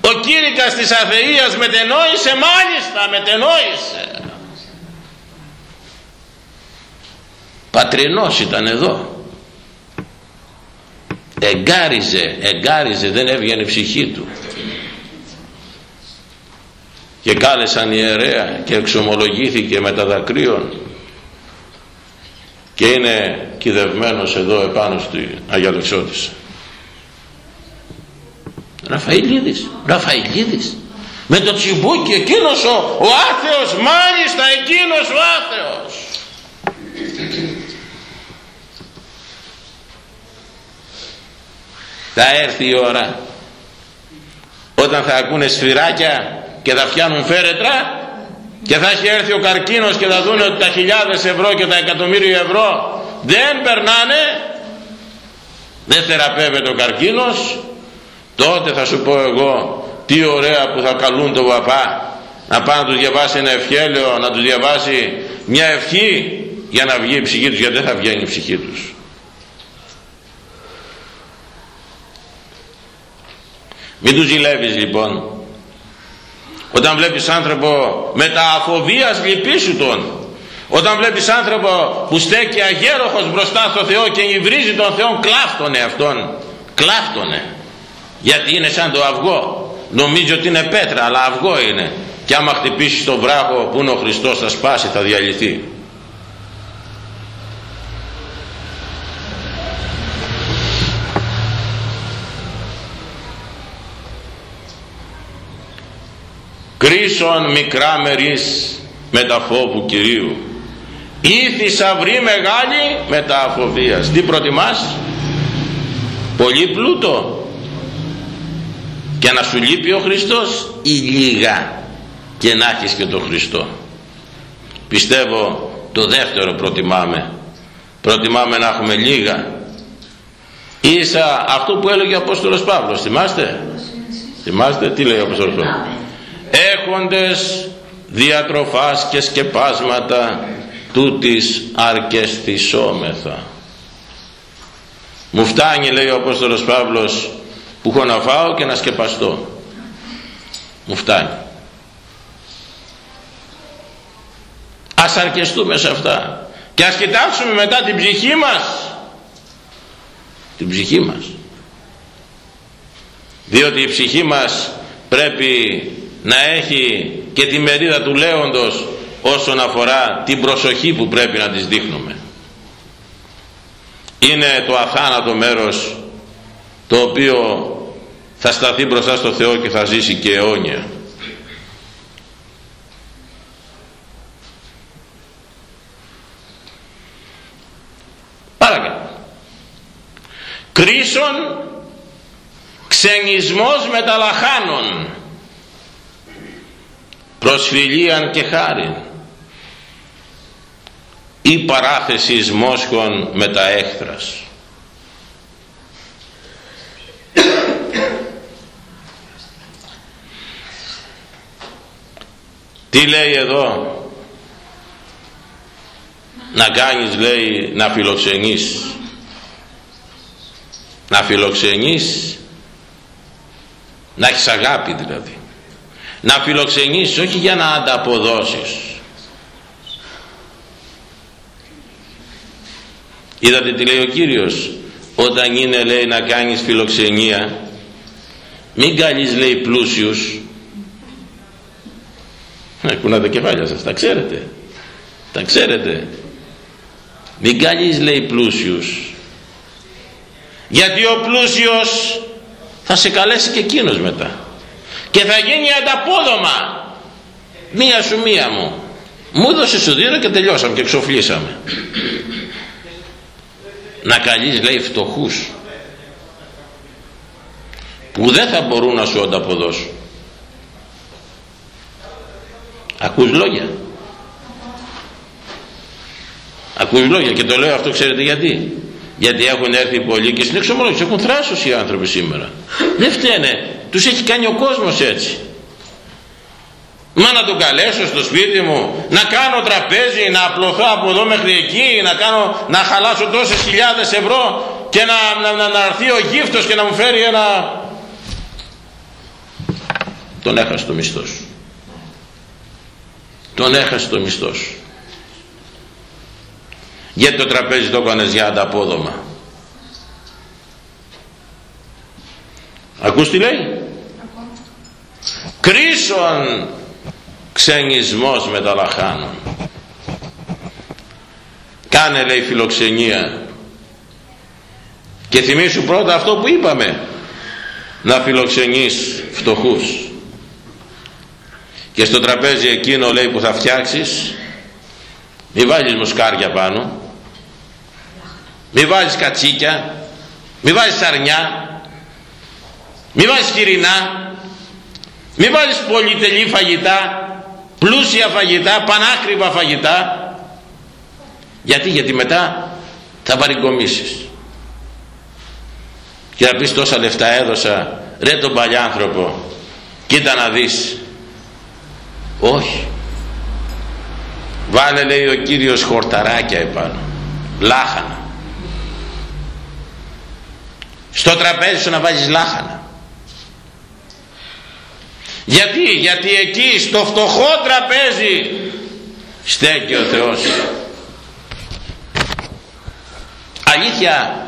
Ο κήρυκας της αθείας μετενόησε μάλιστα μετενόησε. Πατρινός ήταν εδώ. Εγκάριζε εγκάριζε δεν έβγαινε η ψυχή του. Και κάλεσαν ιερέα και εξομολογήθηκε με τα δακρύων. Και είναι κυδευμένος εδώ επάνω στη Αγία Δεξιώτησα Ραφαηλίδης Ραφαηλίδης. Με το τσιμπούκι εκείνος ο, ο άθεος μάλιστα εκείνος ο άθεος. Θα έρθει η ώρα όταν θα ακούνε σφυράκια και θα φτιάνουν φέρετρα και θα έχει έρθει ο καρκίνος και θα δουν ότι τα χιλιάδες ευρώ και τα εκατομμύρια ευρώ δεν περνάνε δεν θεραπεύεται ο καρκίνος. Τότε θα σου πω εγώ τι ωραία που θα καλούν τον παπά να πάει να τους διαβάσει ένα ευχέλαιο να τους διαβάσει μια ευχή για να βγει η ψυχή τους γιατί δεν θα βγαίνει η ψυχή τους. Μην τους ζηλεύεις λοιπόν. Όταν βλέπεις άνθρωπο με τα αφοβίας λυπήσου τον όταν βλέπεις άνθρωπο που στέκει αγέροχος μπροστά στο Θεό και υβρίζει τον Θεό κλάφτονε αυτόν. Κλάφτονε. Γιατί είναι σαν το αυγό. Νομίζει ότι είναι πέτρα αλλά αυγό είναι. Και άμα χτυπήσεις τον βράχο που είναι ο Χριστός θα σπάσει θα διαλυθεί. Κρίσον μικρά μερίς με τα φόβου Κυρίου ή θησαυρή μεγάλη με τα αφοβίας. Τι προτιμάς; Πολύ πλούτο. Και να σου λείπει ο Χριστός ή λίγα και να έχεις και τον Χριστό. Πιστεύω το δεύτερο προτιμάμε. Προτιμάμε να έχουμε λίγα. Ίσα αυτό που έλεγε ο Απόστολος Παύλος θυμάστε; Θυμάστε; Τι λέει ο Απόστολος Παύλος; Έχοντες διατροφάς και σκεπάσματα τούτης αρκεστησόμεθα μου φτάνει λέει ο Απόστολος Παύλος που έχω να φάω και να σκεπαστώ. Μου φτάνει. Ας αρκεστούμε σε αυτά και ας κοιτάξουμε μετά την ψυχή μας. Την ψυχή μας. Διότι η ψυχή μας πρέπει να έχει και τη μερίδα του λέοντος όσον αφορά την προσοχή που πρέπει να της δείχνουμε. Είναι το αθάνατο μέρος το οποίο θα σταθεί μπροστά στο Θεό και θα ζήσει και αιώνια. Παρακάτω κρίσον ξενισμός μεταλαχάνων προσφυλίαν και χάριν ή παράθεσης μόσχων με τα έχθρας. Τι λέει εδώ; Να κάνεις λέει να φιλοξενείς. Να φιλοξενείς. Να έχεις αγάπη δηλαδή. Να φιλοξενήσεις όχι για να ανταποδώσεις είδατε τι λέει ο Κύριος; Όταν είναι λέει να κάνεις φιλοξενία μην κάνεις λέει πλούσιους. Να κουνάτε κεφάλια σας τα ξέρετε. Τα ξέρετε. Μην κάνεις λέει πλούσιους. Γιατί ο πλούσιος θα σε καλέσει και εκείνος μετά. Και θα γίνει ανταπόδομα. Μία σου μία μου. Μου έδωσες σου δίνω και τελειώσαμε και ξοφλήσαμε να καλείς λέει φτωχούς που δεν θα μπορούν να σου ανταποδώσουν. Ακούς λόγια. Ακούς λόγια και το λέω αυτό ξέρετε γιατί. Γιατί έχουν έρθει πολλοί και στην εξομολόγηση έχουν θράσος οι άνθρωποι σήμερα. Δεν φταίνε. Τους έχει κάνει ο κόσμος έτσι Μα να τον καλέσω στο σπίτι μου, να κάνω τραπέζι, να απλωθώ από εδώ μέχρι εκεί, να, κάνω, να χαλάσω τόσες χιλιάδες ευρώ και να, να, να, να έρθει ο γύφτος και να μου φέρει ένα... Τον έχασε το μισθός σου. Τον έχασε το μισθός σου. Γιατί το τραπέζι το έκανες για ανταπόδομα. Ακούς τι λέει; Κρίσον ξενισμός με τα λαχάνων. Κάνε λέει φιλοξενία. Και θυμίσου πρώτα αυτό που είπαμε. Να φιλοξενείς φτωχούς. Και στο τραπέζι εκείνο λέει που θα φτιάξεις μη βάλεις μουσκάρια πάνω. Μη βάλεις κατσίκια. Μη βάλεις αρνιά μη βάλεις χοιρινά. Μη βάλεις πολυτελή φαγητά πλούσια φαγητά, πανάκριβα φαγητά. Γιατί, γιατί μετά θα παρικομίσεις. Και θα πεις τόσα λεφτά έδωσα ρε τον παλιάνθρωπο κοίτα να δεις. Όχι. Βάλε λέει ο Κύριος χορταράκια επάνω. Λάχανα. Στο τραπέζι σου να βάζεις λάχανα γιατί, γιατί εκεί στο φτωχό τραπέζι στέκει ο Θεός. Αλήθεια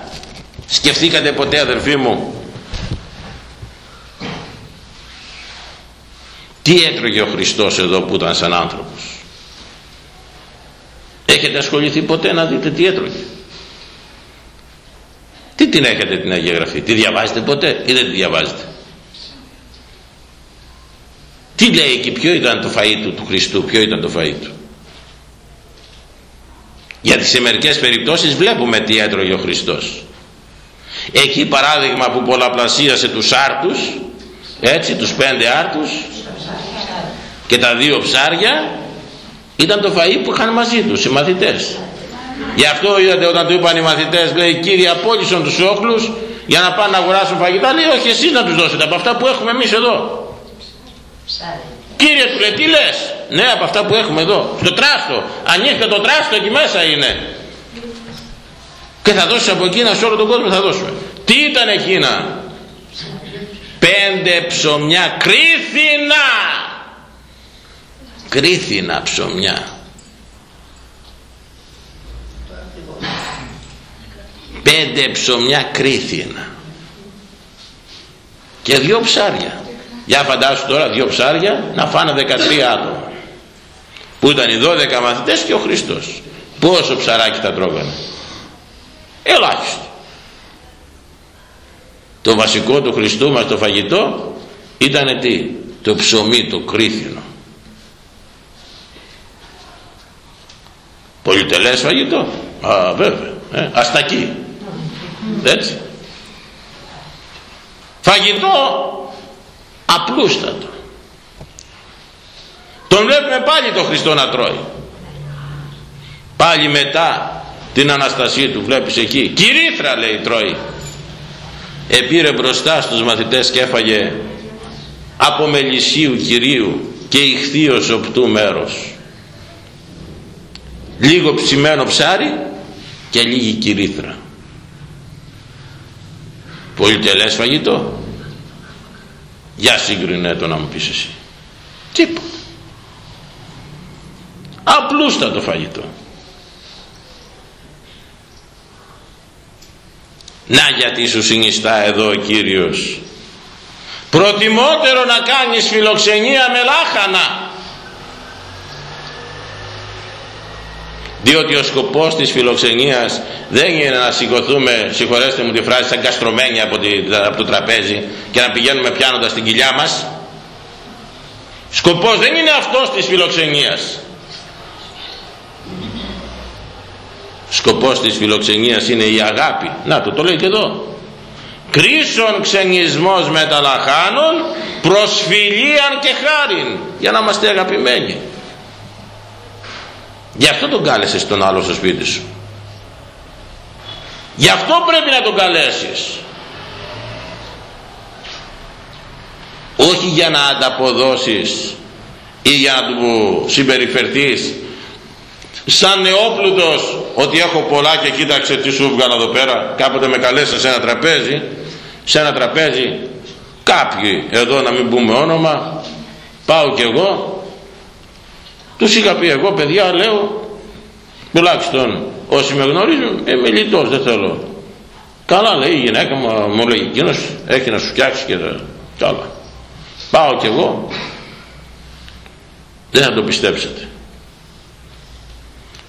σκεφτήκατε ποτέ αδερφοί μου τι έτρωγε ο Χριστός εδώ που ήταν σαν άνθρωπος; Έχετε ασχοληθεί ποτέ να δείτε τι έτρωγε; Τι την έχετε την Αγία Γραφή. Τη διαβάζετε ποτέ ή δεν τη διαβάζετε; Τι λέει εκεί, ποιο ήταν το φαΐ του, του Χριστού, ποιο ήταν το φαΐ του; Γιατί σε μερικές περιπτώσεις βλέπουμε τι έτρωγε ο Χριστός. Εκεί παράδειγμα που πολλαπλασίασε τους άρτους, έτσι τους πέντε άρτους και τα δύο ψάρια, ήταν το φαΐ που είχαν μαζί τους οι μαθητές. Γι' αυτό είδατε όταν του είπαν οι μαθητές, λέει κύριε απόλυσαν τους όχλους για να πάνε να αγοράσουν φαγητά, λέει όχι εσείς να τους δώσετε από αυτά που έχουμε εμείς εδώ. Κύριε του λέει τι λες; Ναι από αυτά που έχουμε εδώ. Στο τράστο. Ανοίχτε το τράστο εκεί μέσα είναι. Και θα δώσεις από εκείνα σε όλο τον κόσμο θα δώσουμε. Τι ήταν εκείνα; Πέντε ψωμιά Κρίθινα. Κρίθινα ψωμιά. Πέντε ψωμιά κρίθινα. Και δυο ψάρια για φαντάσου τώρα δύο ψάρια να φάνε 13 άτομα. Που ήταν οι 12 μαθητές και ο Χριστός. Πόσο ψαράκι τα τρώγανε. Ελάχιστο. Το βασικό του Χριστού μας το φαγητό ήταν τι; Το ψωμί, το κρίθινο. Πολυτελές φαγητό. Α, βέβαια. Ε, αστακή. Έτσι. Φαγητό απλούστατο. Τον βλέπουμε πάλι τον Χριστό να τρώει. Πάλι μετά την Αναστασία του βλέπεις εκεί. Κυρίθρα λέει τρώει. Επήρε μπροστά στους μαθητές και έφαγε από μελισσίου Κυρίου και ηχθείος οπτού μέρος. Λίγο ψημένο ψάρι και λίγη κυρίθρα. Πολύ τελές φαγητό για σύγκρινε το να μου πεις εσύ. Τίποτα. Απλούστατο φαγητό. Να γιατί σου συνιστά εδώ ο Κύριος. Προτιμότερο να κάνεις φιλοξενία με λάχανα διότι ο σκοπός της φιλοξενίας δεν είναι να σηκωθούμε συγχωρέστε μου τη φράση σαν καστρωμένοι από, από το τραπέζι και να πηγαίνουμε πιάνοντας την κοιλιά μας. Σκοπός δεν είναι αυτός της φιλοξενίας. Σκοπός της φιλοξενίας είναι η αγάπη. Να το το λέει και εδώ. Κρίσον ξενισμός μεταλαχάνων προσφυλίαν και χάριν για να είμαστε αγαπημένοι γι' αυτό τον κάλεσες στον άλλο στο σπίτι σου. Γι' αυτό πρέπει να τον καλέσεις. Όχι για να ανταποδώσεις ή για να του συμπεριφερθείς. Σαν νεόπλουτος ότι έχω πολλά και κοίταξε τι σου έβγαλα εδώ πέρα. Κάποτε με καλέσα σε ένα τραπέζι σε ένα τραπέζι. Κάποιοι εδώ να μην πούμε όνομα. Πάω κι εγώ τους είχα πει εγώ παιδιά λέω τουλάχιστον όσοι με γνωρίζουν είμαι λιτός δεν θέλω καλά λέει η γυναίκα μου μου λέει εκείνος έχει να σου φτιάξει και καλά πάω κι εγώ δεν θα το πιστέψετε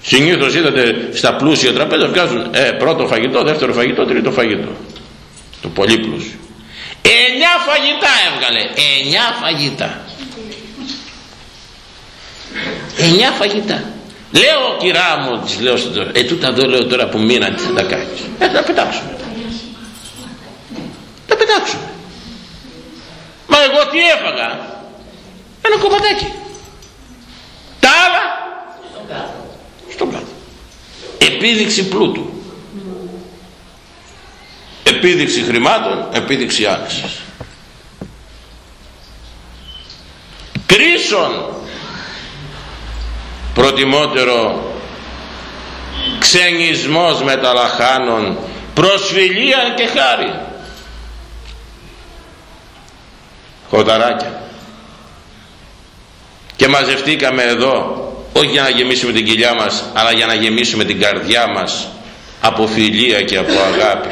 συνήθως είδατε στα πλούσια τραπέζια βγάζουν ε, πρώτο φαγητό, δεύτερο φαγητό, τρίτο φαγητό το πολύ πλούσιο εννιά φαγητά έβγαλε εννιά φαγητά εννιά φαγητά. Λέω κυρά μου της λέω στο ε τούτα εδώ λέω τώρα που μείναν τι θα τα κάνεις ε θα τα πετάξουμε τα πετάξουμε μα εγώ τι έφαγα ένα κομματάκι τα άλλα στον κάτω επίδειξη πλούτου επίδειξη χρημάτων επίδειξη άνεσης κρίσον προτιμότερο ξενισμός μεταλαχάνων προσφυλίαν και χάρη. Χονταράκια. Και μαζευτήκαμε εδώ όχι για να γεμίσουμε την κοιλιά μας αλλά για να γεμίσουμε την καρδιά μας από φιλία και από αγάπη.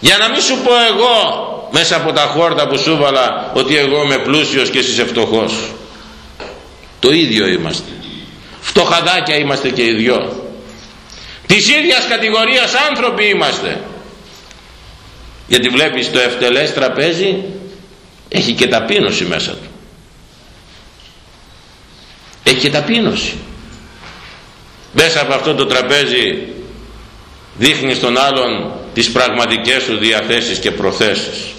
Για να μην σου πω εγώ μέσα από τα χόρτα που σου βάλα ότι εγώ είμαι πλούσιος και εσύ φτωχός το ίδιο είμαστε. Φτωχαδάκια είμαστε και οι δυο. Της ίδιας κατηγορίας άνθρωποι είμαστε. Γιατί βλέπεις το ευτελές τραπέζι έχει και ταπείνωση μέσα του. Έχει και ταπείνωση. Μέσα από αυτό το τραπέζι δείχνεις στον άλλον τις πραγματικές του διαθέσεις και προθέσεις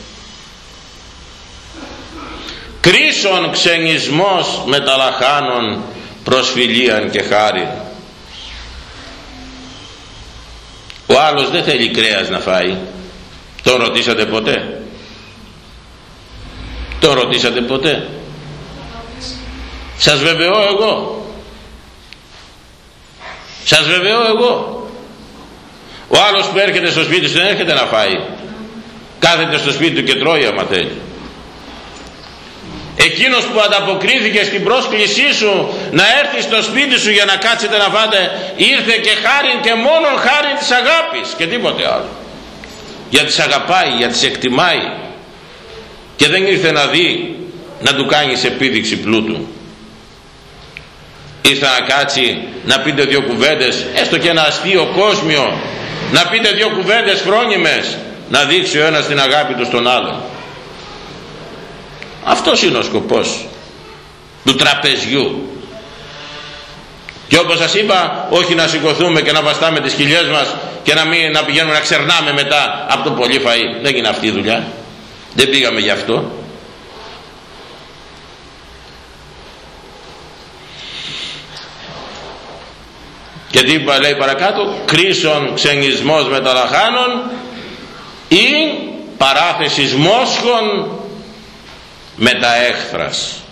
κρίσον ξενισμός μεταλαχάνων προσφυλίαν και χάρη ο άλλος δεν θέλει κρέας να φάει. Τον ρωτήσατε ποτέ; Τον ρωτήσατε ποτέ; Σας βεβαιώ εγώ. Σας βεβαιώ εγώ. Ο άλλος που έρχεται στο σπίτι σου δεν έρχεται να φάει. Κάθεται στο σπίτι του και τρώει άμα θέλει εκείνος που ανταποκρίθηκε στην πρόσκλησή σου να έρθει στο σπίτι σου για να κάτσετε να φάτε ήρθε και χάρη και μόνο χάρη της αγάπης και τίποτε άλλο. Για τις αγαπάει, για τις εκτιμάει και δεν ήρθε να δει να του κάνεις επίδειξη πλούτου. Ήρθε να κάτσει να πείτε δύο κουβέντες έστω και ένα αστείο κόσμιο να πείτε δύο κουβέντες φρόνιμες να δείξει ο ένας την αγάπη του στον άλλον αυτός είναι ο σκοπός του τραπεζιού. Και όπως σας είπα όχι να σηκωθούμε και να βαστάμε τις χιλιές μας και να, μην, να πηγαίνουμε να ξερνάμε μετά από το πολύ φαΐ. Δεν είναι αυτή η δουλειά. Δεν πήγαμε γι' αυτό. Και τι είπα λέει παρακάτω κρίσον ξενισμός μεταλαχάνων ή παράθεσης μόσχων με τα έχθρας.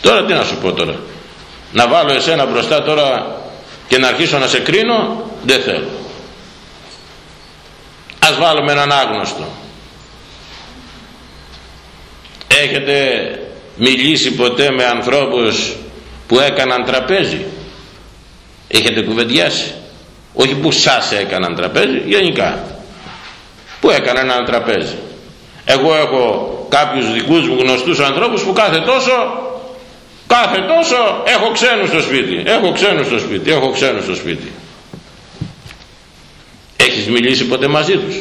Τώρα τι να σου πω τώρα. Να βάλω εσένα μπροστά τώρα και να αρχίσω να σε κρίνω δεν θέλω. Ας βάλουμε έναν άγνωστο. Έχετε μιλήσει ποτέ με ανθρώπους που έκαναν τραπέζι; Έχετε κουβεντιάσει; Όχι που σας έκαναν τραπέζι γενικά που έκαναν ένα τραπέζι; Εγώ έχω κάποιους δικούς μου γνωστούς ανθρώπους που κάθε τόσο κάθε τόσο έχω ξένους στο σπίτι. Έχω ξένους στο σπίτι έχω ξένους στο σπίτι. Έχεις μιλήσει ποτέ μαζί τους;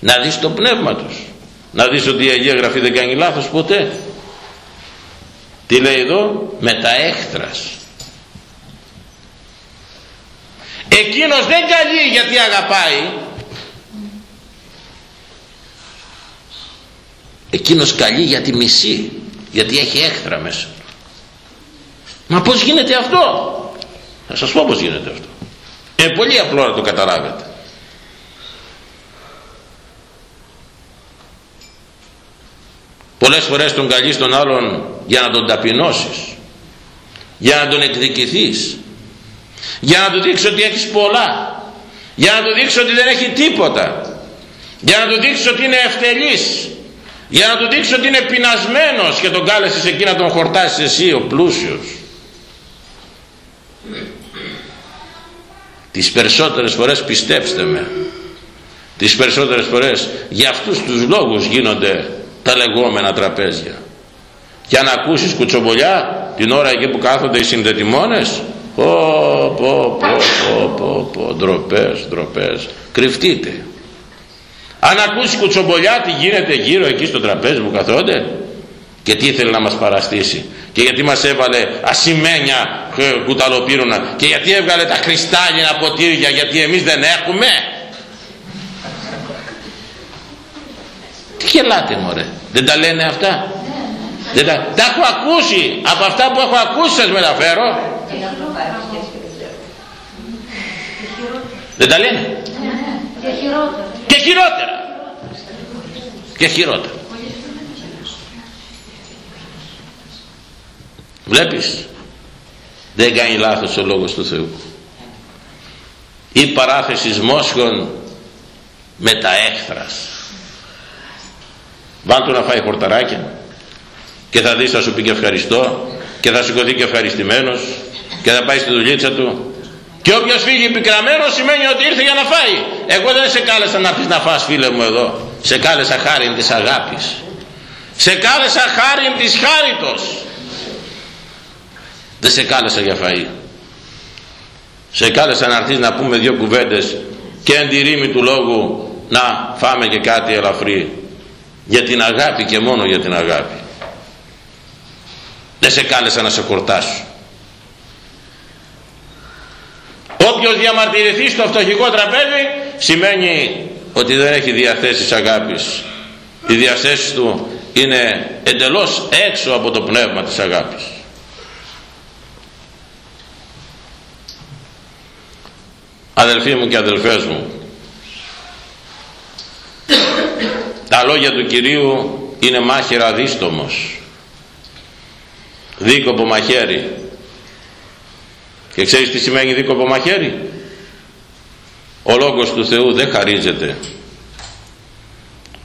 Να δεις το πνεύμα τους. Να δεις ότι η Αγία Γραφή δεν κάνει λάθος ποτέ. Τι λέει εδώ; Με τα έχθρας εκείνος δεν καλεί γιατί αγαπάει εκείνος καλεί γιατί μισεί γιατί έχει έχθρα μέσα. Μα πως γίνεται αυτό; Θα σας πω πως γίνεται αυτό. Είναι πολύ απλό να το καταλάβετε. Πολλές φορές τον καλείς τον άλλον για να τον ταπεινώσεις για να τον εκδικηθείς για να του δείξεις ότι έχεις πολλά για να του δείξεις ότι δεν έχει τίποτα για να του δείξεις ότι είναι ευτελής για να του δείξει ότι είναι πεινασμένος και τον κάλεσες εκεί να τον χορτάσεις εσύ ο πλούσιος. Τις περισσότερες φορές πιστέψτε με. Τις περισσότερες φορές για αυτούς τους λόγους γίνονται τα λεγόμενα τραπέζια. Και αν ακούσεις κουτσομπολιά την ώρα εκεί που κάθονται οι συνδετημόνες. Πω πω πω πω πω πω ντροπές ντροπές. Κρυφτείτε αν ακούσει κουτσομπολιά τι γίνεται γύρω εκεί στο τραπέζι που καθόνται; Και τι ήθελε να μας παραστήσει; Και γιατί μας έβαλε ασημένια κουταλοπύρουνα; Και γιατί έβγαλε τα κρυστάλλινα ποτήρια γιατί εμείς δεν έχουμε; Τι γελάτε μωρέ. Δεν τα λένε αυτά; Δεν τα, τα έχω ακούσει. Από αυτά που έχω ακούσει σας μεταφέρω. Δεν τα λένε; Και χειρότερα. Και χειρότερα. Και χειρότερα. Βλέπεις; Δεν κάνει λάθος ο λόγος του Θεού. Η παράθεση μόσχων με τα έχθρας. Βάλ να φάει χορταράκια και θα δεις θα σου πει και ευχαριστώ και θα σηκωθεί και ευχαριστημένος και θα πάει στη δουλίτσα του και όποιος φύγει πικραμένος σημαίνει ότι ήρθε για να φάει. Εγώ δεν σε κάλεσα να έρθεις να φας φίλε μου εδώ. Σε κάλεσα χάριν της αγάπης. Σε κάλεσα χάριν της χάριτος. Δεν σε κάλεσα για φαΐ. Σε κάλεσα να έρθεις να πούμε δύο κουβέντες και εν τη ρήμη του λόγου να φάμε και κάτι ελαφρύ. Για την αγάπη και μόνο για την αγάπη. Δεν σε κάλεσα να σε κορτάσω όποιος διαμαρτυρηθεί στο φτωχικό τραπέζι σημαίνει ότι δεν έχει διαθέσεις αγάπης. Οι διαθέσεις του είναι εντελώς έξω από το πνεύμα της αγάπης. Αδελφοί μου και αδελφές μου τα λόγια του Κυρίου είναι μάχαιρα δίστομος δίκοπο μαχαίρι και ξέρεις τι σημαίνει δίκοπο μαχαίρι; Ο λόγος του Θεού δεν χαρίζεται.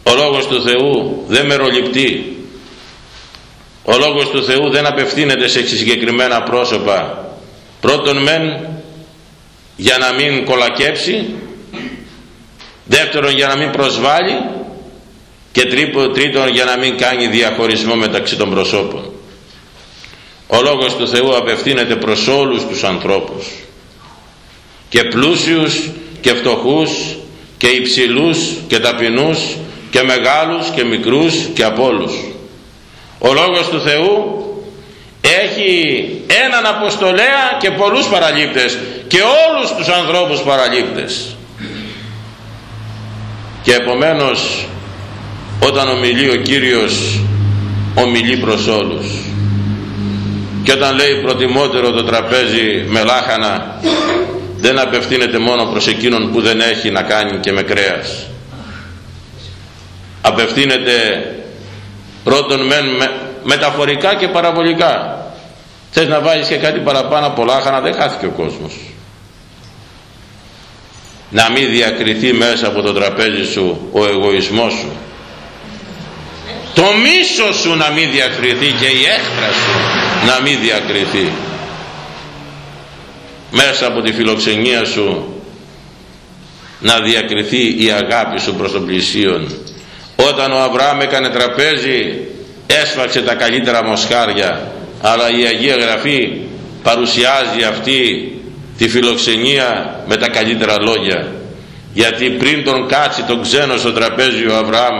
Ο λόγος του Θεού δεν μεροληπτεί. Ο λόγος του Θεού δεν απευθύνεται σε συγκεκριμένα πρόσωπα. Πρώτον μεν για να μην κολακέψει. Δεύτερον για να μην προσβάλλει. Και τρίτον για να μην κάνει διαχωρισμό μεταξύ των προσώπων ο Λόγος του Θεού απευθύνεται προς όλους τους ανθρώπους. Και πλούσιους και φτωχούς και υψηλούς και ταπεινούς και μεγάλους και μικρούς και από όλους. Ο Λόγος του Θεού έχει έναν αποστολέα και πολλούς παραλήπτες και όλους τους ανθρώπους παραλήπτες. Και επομένως όταν ομιλεί ο Κύριος ομιλεί προς όλους και όταν λέει προτιμότερο το τραπέζι με λάχανα δεν απευθύνεται μόνο προς εκείνον που δεν έχει να κάνει και με κρέας. Απευθύνεται πρώτον με, μεταφορικά και παραβολικά. Θες να βάλεις και κάτι παραπάνω από λάχανα δεν χάθηκε ο κόσμος. Να μην διακριθεί μέσα από το τραπέζι σου ο εγωισμός σου. Το μίσος σου να μην διακριθεί και η έχτρα σου να μην διακριθεί. Μέσα από τη φιλοξενία σου να διακριθεί η αγάπη σου προς τον πλησίον. Όταν ο Αβραάμ έκανε τραπέζι έσφαξε τα καλύτερα μοσχάρια. Αλλά η Αγία Γραφή παρουσιάζει αυτή τη φιλοξενία με τα καλύτερα λόγια. Γιατί πριν τον κάτσει τον ξένο στο τραπέζι ο Αβραάμ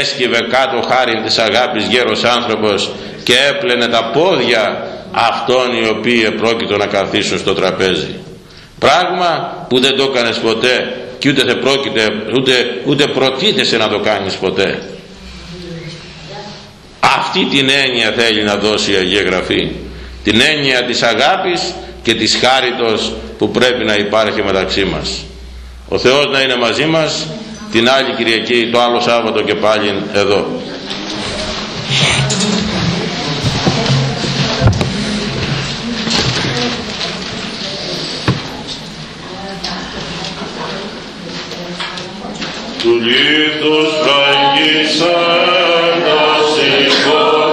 έσκυβε κάτω χάρη της αγάπης γέρος άνθρωπος και έπλαινε τα πόδια αυτών οι οποίοι επρόκειτο να καθίσουν στο τραπέζι. Πράγμα που δεν το έκανες ποτέ και ούτε, δεν πρόκειται, ούτε, ούτε προτίθεσαι να το κάνεις ποτέ. Αυτή την έννοια θέλει να δώσει η Αγία Γραφή. Την έννοια της αγάπης και της χάριτος που πρέπει να υπάρχει μεταξύ μας. Ο Θεός να είναι μαζί μας την άλλη Κυριακή το άλλο Σάββατο και πάλι εδώ του λίθους φραγίσαντας υπό